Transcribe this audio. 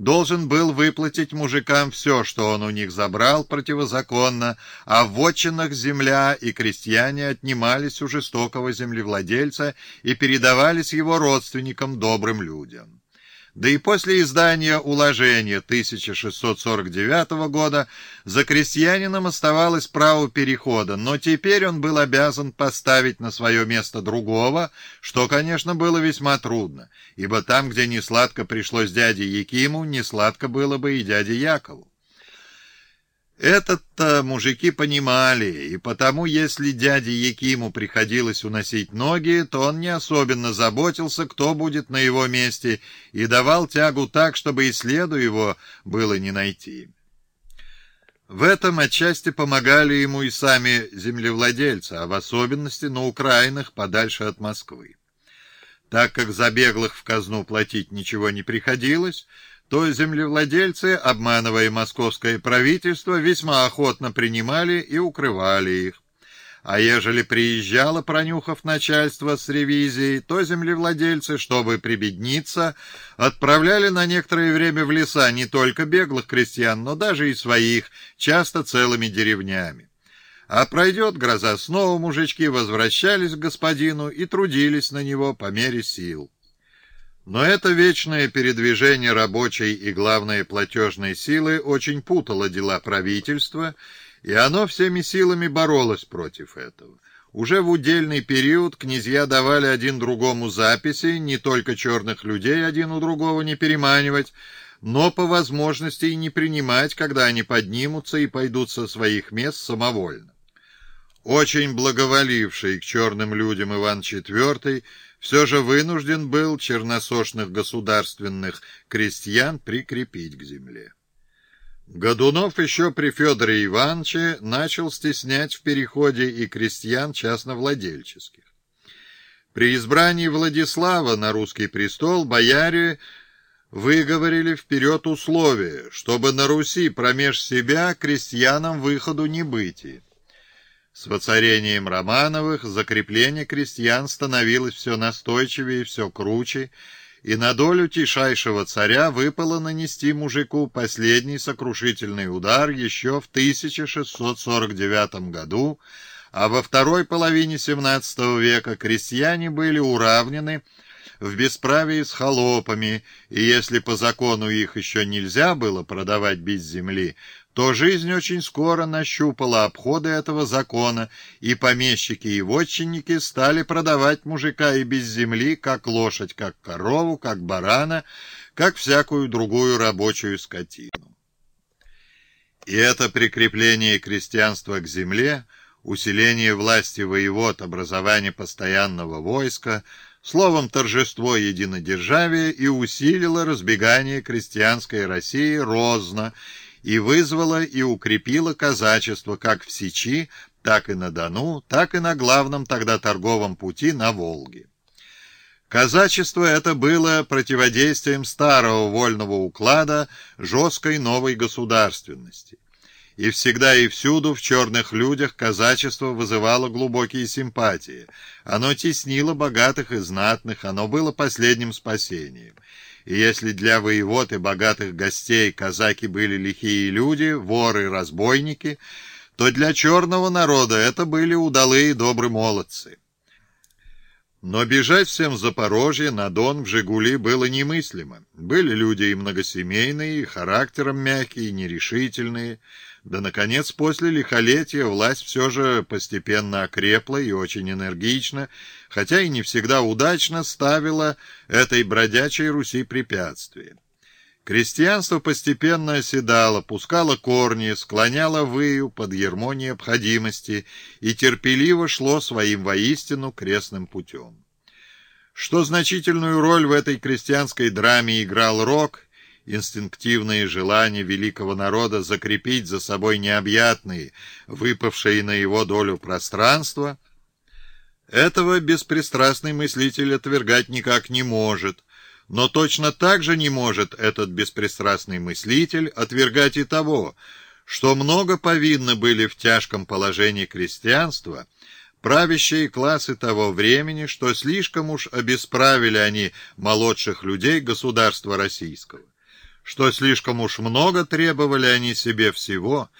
должен был выплатить мужикам все, что он у них забрал противозаконно, а в вотчинах земля и крестьяне отнимались у жестокого землевладельца и передавались его родственникам, добрым людям. Да и после издания уложения 1649 года за крестьянином оставалось право перехода, но теперь он был обязан поставить на свое место другого, что, конечно, было весьма трудно, ибо там, где несладко пришлось дяде Якиму, несладко было бы и дяде Якову. Этот-то мужики понимали, и потому, если дяде Якиму приходилось уносить ноги, то он не особенно заботился, кто будет на его месте, и давал тягу так, чтобы и следу его было не найти. В этом отчасти помогали ему и сами землевладельцы, а в особенности на Украинах подальше от Москвы. Так как за беглых в казну платить ничего не приходилось, то землевладельцы, обманывая московское правительство, весьма охотно принимали и укрывали их. А ежели приезжало, пронюхав начальство с ревизией, то землевладельцы, чтобы прибедниться, отправляли на некоторое время в леса не только беглых крестьян, но даже и своих, часто целыми деревнями. А пройдет гроза, снова мужички возвращались к господину и трудились на него по мере сил. Но это вечное передвижение рабочей и, главное, платежной силы очень путало дела правительства, и оно всеми силами боролось против этого. Уже в удельный период князья давали один другому записи, не только черных людей один у другого не переманивать, но по возможности и не принимать, когда они поднимутся и пойдут со своих мест самовольно. Очень благоволивший к черным людям Иван IV все же вынужден был черносошных государственных крестьян прикрепить к земле. Годунов еще при Федоре Ивановиче начал стеснять в переходе и крестьян частновладельческих. При избрании Владислава на русский престол бояре выговорили вперед условие, чтобы на Руси промеж себя крестьянам выходу не быть. С воцарением Романовых закрепление крестьян становилось все настойчивее и все круче, и на долю тишайшего царя выпало нанести мужику последний сокрушительный удар еще в 1649 году, а во второй половине XVII века крестьяне были уравнены в бесправии с холопами, и если по закону их еще нельзя было продавать без земли, то жизнь очень скоро нащупала обходы этого закона, и помещики и вотчинники стали продавать мужика и без земли, как лошадь, как корову, как барана, как всякую другую рабочую скотину. И это прикрепление крестьянства к земле, усиление власти воевод, образование постоянного войска, словом торжество единодержавия и усилило разбегание крестьянской России розно, и вызвала и укрепила казачество как в Сечи, так и на Дону, так и на главном тогда торговом пути на Волге. Казачество это было противодействием старого вольного уклада жесткой новой государственности. И всегда и всюду в черных людях казачество вызывало глубокие симпатии. Оно теснило богатых и знатных, оно было последним спасением. И если для воевод и богатых гостей казаки были лихие люди, воры разбойники, то для черного народа это были удалые добрые молодцы. Но бежать всем в Запорожье, на Дон, в Жигули было немыслимо. Были люди и многосемейные, и характером мягкие, и нерешительные, да, наконец, после лихолетия власть все же постепенно окрепла и очень энергично, хотя и не всегда удачно ставила этой бродячей Руси препятствия. Крестьянство постепенно оседало, пускало корни, склоняло выю под ермо необходимости и терпеливо шло своим воистину крестным путем. Что значительную роль в этой крестьянской драме играл рок – инстинктивные желания великого народа закрепить за собой необъятные, выпавшие на его долю пространства, этого беспристрастный мыслитель отвергать никак не может, но точно так же не может этот беспристрастный мыслитель отвергать и того, что много повинны были в тяжком положении крестьянства, правящие классы того времени, что слишком уж обесправили они молодших людей государства российского что слишком уж много требовали они себе всего,